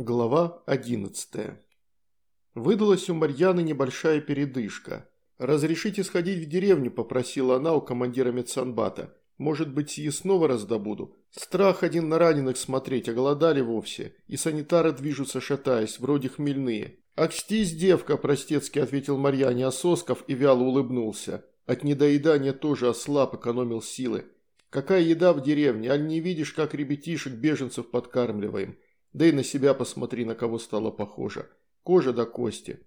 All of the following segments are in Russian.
Глава 11 Выдалась у Марьяны небольшая передышка. «Разрешите сходить в деревню», – попросила она у командира медсанбата. «Может быть, снова раздобуду. Страх один на раненых смотреть, оголодали вовсе, и санитары движутся шатаясь, вроде хмельные». «Акстись, девка», – простецки ответил Марьяне Ососков и вяло улыбнулся. От недоедания тоже ослаб, экономил силы. «Какая еда в деревне, аль не видишь, как ребятишек беженцев подкармливаем?» Да и на себя посмотри, на кого стало похоже. Кожа до кости.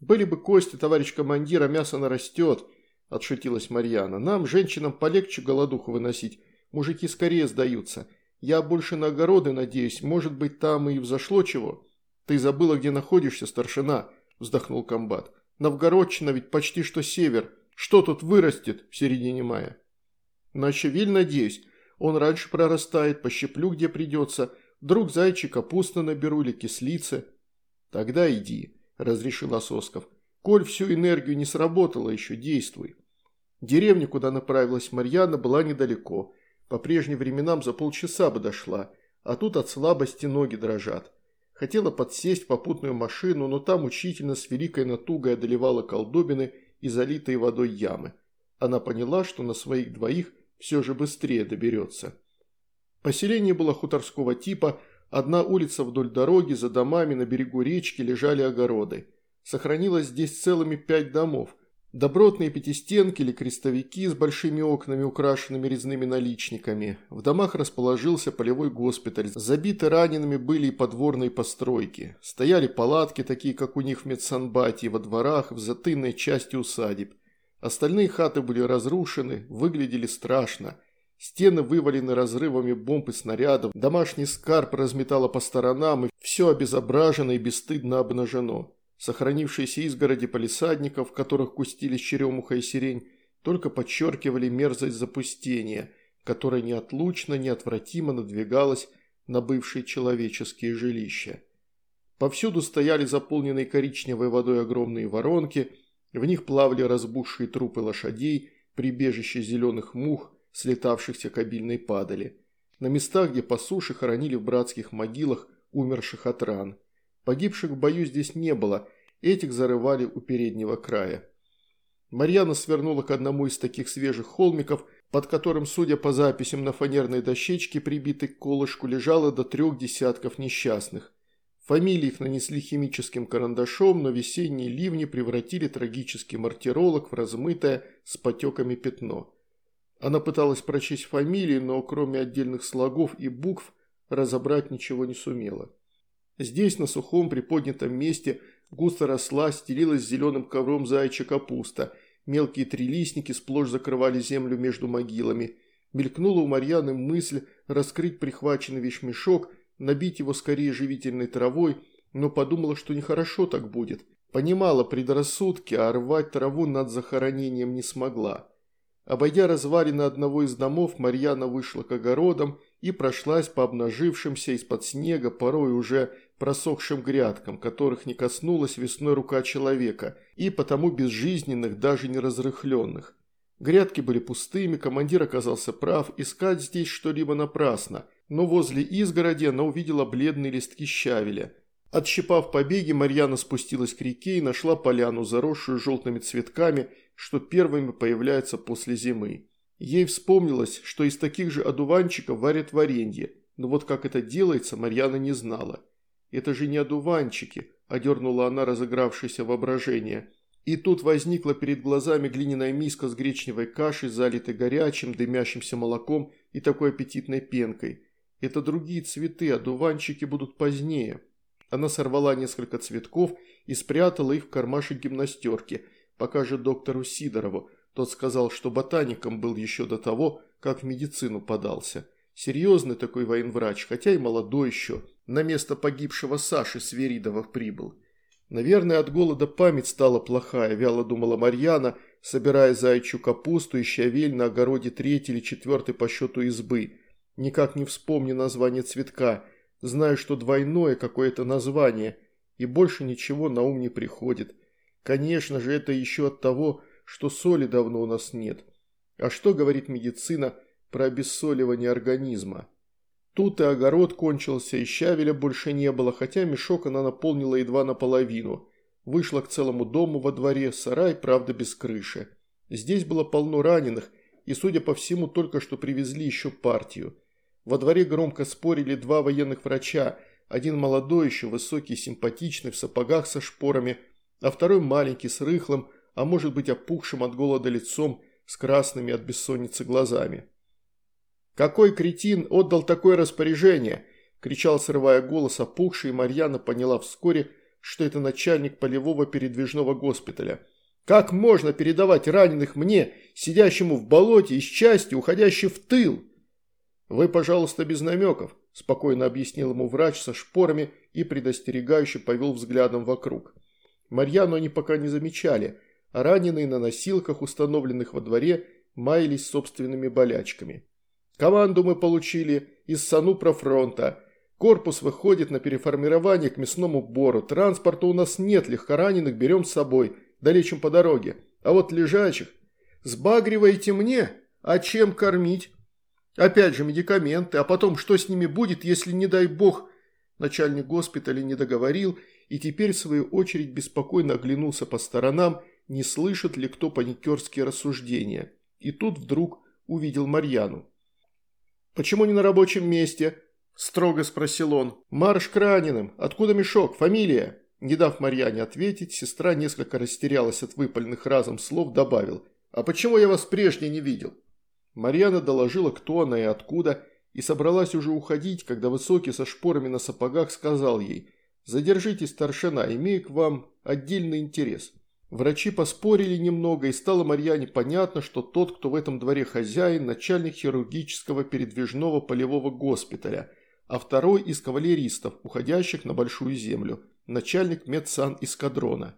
Были бы кости, товарищ командир, а мясо нарастет, отшутилась Марьяна. Нам, женщинам, полегче голодуху выносить. Мужики скорее сдаются. Я больше на огороды надеюсь, может быть, там и взошло чего. Ты забыла, где находишься, старшина, вздохнул комбат. Новгородчина ведь почти что север. Что тут вырастет в середине мая? На щавель, надеюсь. Он раньше прорастает, пощеплю, где придется. Вдруг зайчик капуста наберу или кислицы. Тогда иди, разрешил Ососков. Коль всю энергию не сработало, еще действуй. Деревня, куда направилась Марьяна, была недалеко. По прежним временам за полчаса бы дошла, а тут от слабости ноги дрожат. Хотела подсесть в попутную машину, но там учительно с великой натугой одолевала колдобины и залитые водой ямы. Она поняла, что на своих двоих все же быстрее доберется. Поселение было хуторского типа, одна улица вдоль дороги, за домами на берегу речки лежали огороды. Сохранилось здесь целыми пять домов. Добротные пятистенки или крестовики с большими окнами, украшенными резными наличниками. В домах расположился полевой госпиталь. Забиты ранеными были и подворные постройки. Стояли палатки, такие как у них в медсанбате, во дворах, в затынной части усадеб. Остальные хаты были разрушены, выглядели страшно – Стены вывалены разрывами бомб и снарядов, домашний скарб разметало по сторонам, и все обезображено и бесстыдно обнажено. Сохранившиеся изгороди полисадников, в которых кустились черемуха и сирень, только подчеркивали мерзость запустения, которая неотлучно, неотвратимо надвигалась на бывшие человеческие жилища. Повсюду стояли заполненные коричневой водой огромные воронки, в них плавали разбухшие трупы лошадей, прибежище зеленых мух, слетавшихся к обильной падали. На местах, где по суше хоронили в братских могилах умерших от ран. Погибших в бою здесь не было, этих зарывали у переднего края. Марьяна свернула к одному из таких свежих холмиков, под которым, судя по записям на фанерной дощечке, прибитой к колышку, лежало до трех десятков несчастных. Фамилии их нанесли химическим карандашом, но весенние ливни превратили трагический мартиролог в размытое с потеками пятно. Она пыталась прочесть фамилии, но кроме отдельных слогов и букв разобрать ничего не сумела. Здесь, на сухом приподнятом месте, густо росла, стелилась зеленым ковром заячья капуста. Мелкие трилистники сплошь закрывали землю между могилами. Мелькнула у Марьяны мысль раскрыть прихваченный вещмешок, набить его скорее живительной травой, но подумала, что нехорошо так будет. Понимала предрассудки, а рвать траву над захоронением не смогла. Обойдя развалины одного из домов, Марьяна вышла к огородам и прошлась по обнажившимся из-под снега, порой уже просохшим грядкам, которых не коснулась весной рука человека, и потому безжизненных, даже не разрыхленных. Грядки были пустыми, командир оказался прав, искать здесь что-либо напрасно, но возле изгороди она увидела бледные листки щавеля. Отщипав побеги, Марьяна спустилась к реке и нашла поляну, заросшую желтыми цветками – что первыми появляются после зимы. Ей вспомнилось, что из таких же одуванчиков варят варенье, но вот как это делается, Марьяна не знала. «Это же не одуванчики», – одернула она разыгравшееся воображение. И тут возникла перед глазами глиняная миска с гречневой кашей, залитой горячим, дымящимся молоком и такой аппетитной пенкой. Это другие цветы, одуванчики будут позднее. Она сорвала несколько цветков и спрятала их в кармашек гимнастерки – покажет доктору Сидорову. Тот сказал, что ботаником был еще до того, как в медицину подался. Серьезный такой военврач, хотя и молодой еще. На место погибшего Саши Сверидова прибыл. Наверное, от голода память стала плохая, вяло думала Марьяна, собирая заячью капусту и щавель на огороде третьей или четвертой по счету избы. Никак не вспомню название цветка. Знаю, что двойное какое-то название, и больше ничего на ум не приходит. Конечно же, это еще от того, что соли давно у нас нет. А что говорит медицина про обессоливание организма? Тут и огород кончился, и щавеля больше не было, хотя мешок она наполнила едва наполовину. Вышла к целому дому во дворе, сарай, правда, без крыши. Здесь было полно раненых, и, судя по всему, только что привезли еще партию. Во дворе громко спорили два военных врача, один молодой еще, высокий, симпатичный, в сапогах со шпорами, а второй маленький, с рыхлым, а может быть опухшим от голода лицом, с красными от бессонницы глазами. «Какой кретин отдал такое распоряжение?» – кричал, срывая голос опухший, и Марьяна поняла вскоре, что это начальник полевого передвижного госпиталя. «Как можно передавать раненых мне, сидящему в болоте, из части, уходящей в тыл?» «Вы, пожалуйста, без намеков», – спокойно объяснил ему врач со шпорами и предостерегающе повел взглядом вокруг. Марьяну они пока не замечали, а раненые на носилках, установленных во дворе, маялись собственными болячками. Команду мы получили из Санупра фронта. Корпус выходит на переформирование к мясному бору. Транспорта у нас нет, легкораненых берем с собой, долечим по дороге. А вот лежачих сбагриваете мне, а чем кормить? Опять же медикаменты, а потом что с ними будет, если, не дай бог, начальник госпиталя не договорил и теперь, в свою очередь, беспокойно оглянулся по сторонам, не слышит ли кто паникерские рассуждения. И тут вдруг увидел Марьяну. «Почему не на рабочем месте?» – строго спросил он. «Марш к раненым. Откуда мешок? Фамилия?» Не дав Марьяне ответить, сестра несколько растерялась от выпальных разом слов, добавил. «А почему я вас прежде не видел?» Марьяна доложила, кто она и откуда, и собралась уже уходить, когда высокий со шпорами на сапогах сказал ей «Задержитесь, старшина, имею к вам отдельный интерес». Врачи поспорили немного, и стало Марьяне понятно, что тот, кто в этом дворе хозяин, начальник хирургического передвижного полевого госпиталя, а второй из кавалеристов, уходящих на Большую Землю, начальник медсан-эскадрона.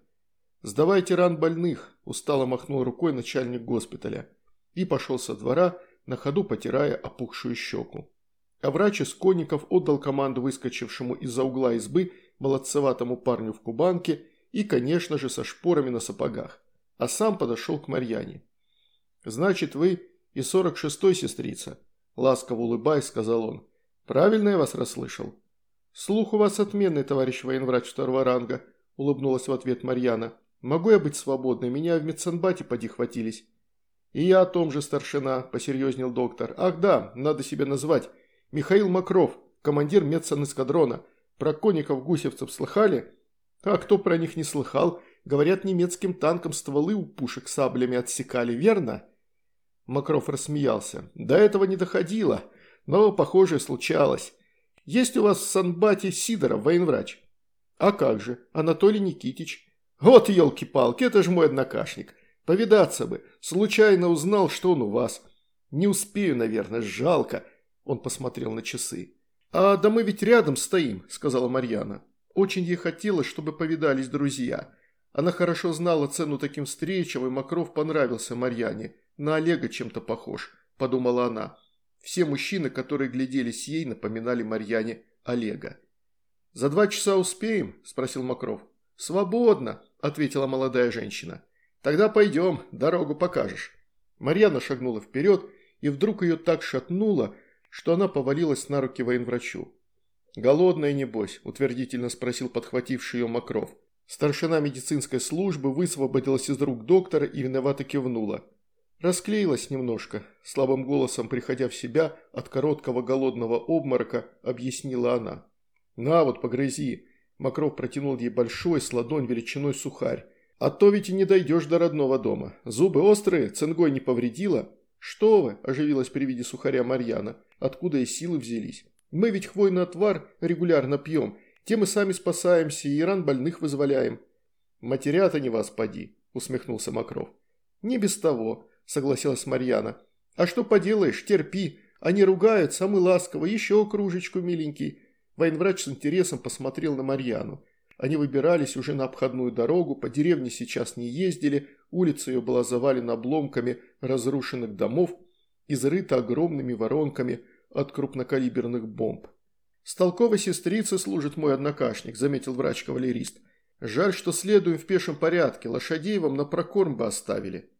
«Сдавайте ран больных», – устало махнул рукой начальник госпиталя. И пошел со двора, на ходу потирая опухшую щеку. А врач из конников отдал команду выскочившему из-за угла избы молодцеватому парню в кубанке – и, конечно же, со шпорами на сапогах, а сам подошел к Марьяне. «Значит, вы и сорок шестой сестрица?» – ласково улыбаясь, сказал он. «Правильно я вас расслышал?» «Слух у вас отменный, товарищ военврач второго ранга», – улыбнулась в ответ Марьяна. «Могу я быть свободной? Меня в медсанбате поди хватились». «И я о том же, старшина», – посерьезнел доктор. «Ах да, надо себя назвать. Михаил Макров, командир медсанэскадрона. Про конников-гусевцев слыхали?» А кто про них не слыхал? Говорят, немецким танком стволы у пушек саблями отсекали, верно?» Макров рассмеялся. «До этого не доходило, но, похоже, случалось. Есть у вас в Санбате Сидоров, военврач?» «А как же, Анатолий Никитич?» «Вот елки-палки, это же мой однокашник. Повидаться бы. Случайно узнал, что он у вас. Не успею, наверное, жалко». Он посмотрел на часы. «А да мы ведь рядом стоим», – сказала Марьяна. Очень ей хотелось, чтобы повидались друзья. Она хорошо знала цену таким встречам, и Макров понравился Марьяне. На Олега чем-то похож, подумала она. Все мужчины, которые гляделись ей, напоминали Марьяне Олега. «За два часа успеем?» – спросил Макров. «Свободно», – ответила молодая женщина. «Тогда пойдем, дорогу покажешь». Марьяна шагнула вперед, и вдруг ее так шатнуло, что она повалилась на руки военврачу. «Голодная, небось?» – утвердительно спросил подхвативший ее Макров. Старшина медицинской службы высвободилась из рук доктора и виновато кивнула. Расклеилась немножко, слабым голосом приходя в себя от короткого голодного обморока, объяснила она. «На вот, погрызи!» Макров протянул ей большой с ладонь величиной сухарь. «А то ведь и не дойдешь до родного дома. Зубы острые, цингой не повредила?» «Что вы?» – оживилась при виде сухаря Марьяна. «Откуда и силы взялись?» Мы ведь хвойный отвар регулярно пьем, тем и сами спасаемся и ран больных вызволяем». «Матерят они вас, поди», – усмехнулся Макров. «Не без того», – согласилась Марьяна. «А что поделаешь, терпи. Они ругаются, а мы ласково. Еще кружечку, миленький». Военврач с интересом посмотрел на Марьяну. Они выбирались уже на обходную дорогу, по деревне сейчас не ездили, улица ее была завалена обломками разрушенных домов, изрыта огромными воронками – от крупнокалиберных бомб. «С толковой сестрицей служит мой однокашник», – заметил врач-кавалерист. «Жаль, что следуем в пешем порядке, лошадей вам на прокорм бы оставили».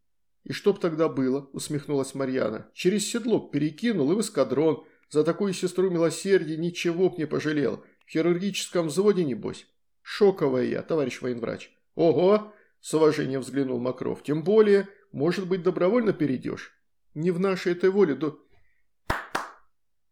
«И что б тогда было?» – усмехнулась Марьяна. «Через седлок перекинул и в эскадрон. За такую сестру милосердия ничего б не пожалел. В хирургическом взводе, небось. Шоковая я, товарищ военврач. Ого! С уважением взглянул Макров. Тем более, может быть, добровольно перейдешь? Не в нашей этой воле, до...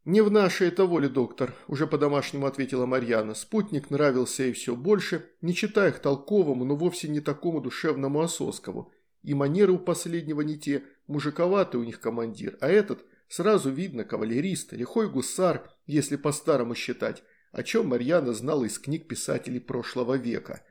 «Не в нашей это воле, доктор», – уже по-домашнему ответила Марьяна. Спутник нравился ей все больше, не читая их толковому, но вовсе не такому душевному Ососкову. И манеры у последнего не те, мужиковатый у них командир, а этот, сразу видно, кавалерист, лихой гусар, если по-старому считать, о чем Марьяна знала из книг писателей прошлого века.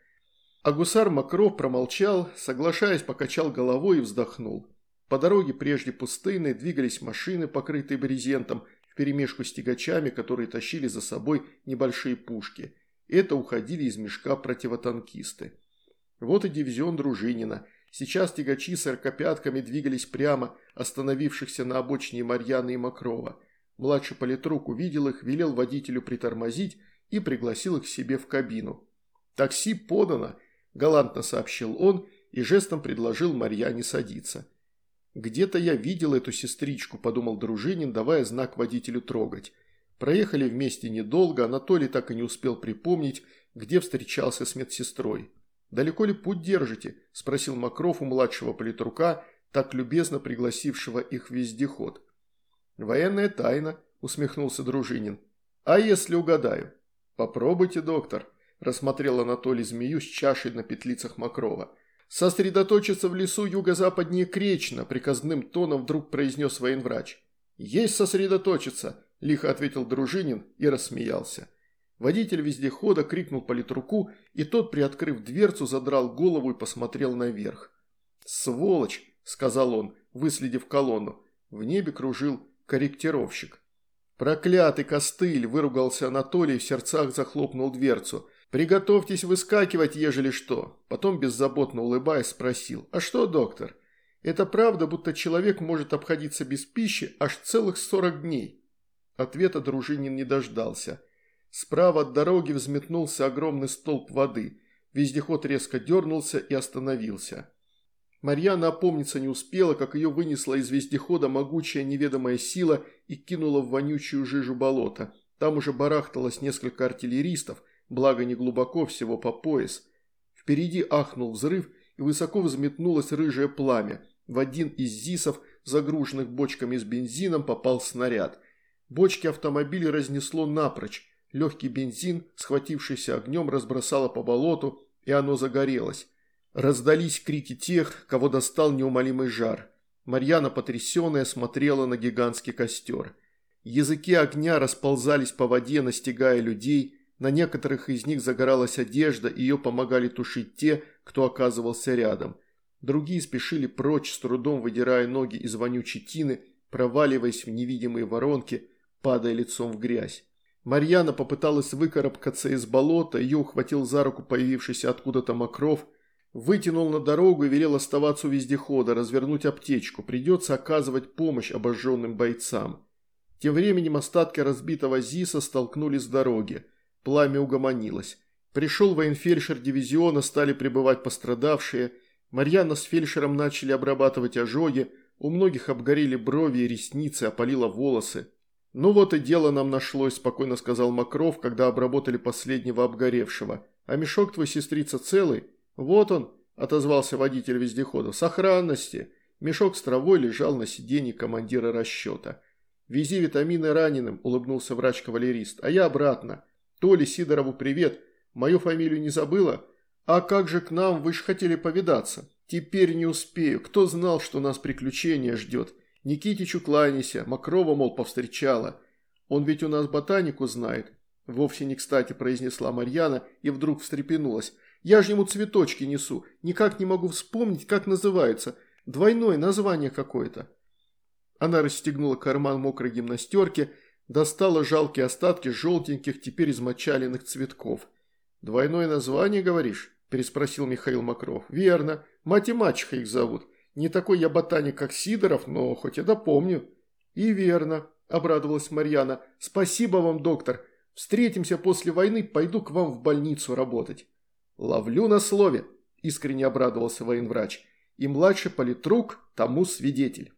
А гусар Макров промолчал, соглашаясь, покачал головой и вздохнул. По дороге, прежде пустынной, двигались машины, покрытые брезентом, вперемешку с тягачами, которые тащили за собой небольшие пушки. Это уходили из мешка противотанкисты. Вот и дивизион Дружинина. Сейчас тягачи с аркопятками двигались прямо, остановившихся на обочине Марьяны и Макрова. Младший политрук увидел их, велел водителю притормозить и пригласил их к себе в кабину. «Такси подано», – галантно сообщил он и жестом предложил Марьяне садиться. «Где-то я видел эту сестричку», – подумал Дружинин, давая знак водителю трогать. Проехали вместе недолго, Анатолий так и не успел припомнить, где встречался с медсестрой. «Далеко ли путь держите?» – спросил Макров у младшего политрука, так любезно пригласившего их в вездеход. «Военная тайна», – усмехнулся Дружинин. «А если угадаю?» «Попробуйте, доктор», – рассмотрел Анатолий змею с чашей на петлицах Макрова. «Сосредоточиться в лесу юго-западнее Кречна», – приказным тоном вдруг произнес военврач. «Есть сосредоточиться», – лихо ответил Дружинин и рассмеялся. Водитель вездехода крикнул политруку, и тот, приоткрыв дверцу, задрал голову и посмотрел наверх. «Сволочь!» – сказал он, выследив колонну. В небе кружил корректировщик. «Проклятый костыль!» – выругался Анатолий, в сердцах захлопнул дверцу – «Приготовьтесь выскакивать, ежели что». Потом беззаботно улыбаясь спросил. «А что, доктор? Это правда, будто человек может обходиться без пищи аж целых сорок дней?» Ответа Дружинин не дождался. Справа от дороги взметнулся огромный столб воды. Вездеход резко дернулся и остановился. Марьяна опомниться не успела, как ее вынесла из вездехода могучая неведомая сила и кинула в вонючую жижу болота. Там уже барахталось несколько артиллеристов – благо не глубоко, всего по пояс. Впереди ахнул взрыв, и высоко взметнулось рыжее пламя. В один из ЗИСов, загруженных бочками с бензином, попал снаряд. Бочки автомобиля разнесло напрочь. Легкий бензин, схватившийся огнем, разбросало по болоту, и оно загорелось. Раздались крики тех, кого достал неумолимый жар. Марьяна, потрясенная, смотрела на гигантский костер. Языки огня расползались по воде, настигая людей, на некоторых из них загоралась одежда, и ее помогали тушить те, кто оказывался рядом. Другие спешили прочь, с трудом выдирая ноги из вонючей тины, проваливаясь в невидимые воронки, падая лицом в грязь. Марьяна попыталась выкарабкаться из болота, ее ухватил за руку появившийся откуда-то Макров, вытянул на дорогу и велел оставаться у вездехода, развернуть аптечку, придется оказывать помощь обожженным бойцам. Тем временем остатки разбитого ЗИСа столкнулись с дороги. Пламя угомонилось. Пришел военфельдшер дивизиона, стали прибывать пострадавшие. Марьяна с фельдшером начали обрабатывать ожоги, у многих обгорели брови и ресницы, опалило волосы. «Ну вот и дело нам нашлось», – спокойно сказал Макров, когда обработали последнего обгоревшего. «А мешок твой, сестрица, целый?» «Вот он», – отозвался водитель вездехода, – «сохранности». Мешок с травой лежал на сиденье командира расчета. «Вези витамины раненым», – улыбнулся врач-кавалерист, – «а я обратно». Толе Сидорову привет. Мою фамилию не забыла? А как же к нам, вы же хотели повидаться. Теперь не успею. Кто знал, что нас приключение ждет? Никитичу кланяйся, Макрова, мол, повстречала. Он ведь у нас ботанику знает. Вовсе не кстати произнесла Марьяна и вдруг встрепенулась. Я же ему цветочки несу. Никак не могу вспомнить, как называется. Двойное название какое-то. Она расстегнула карман мокрой гимнастерки Достала жалкие остатки желтеньких, теперь измочаленных цветков. «Двойное название, говоришь?» – переспросил Михаил Макров. «Верно. Мать и мачеха их зовут. Не такой я ботаник, как Сидоров, но хоть это помню». «И верно», – обрадовалась Марьяна. «Спасибо вам, доктор. Встретимся после войны, пойду к вам в больницу работать». «Ловлю на слове», – искренне обрадовался военврач. «И младший политрук тому свидетель».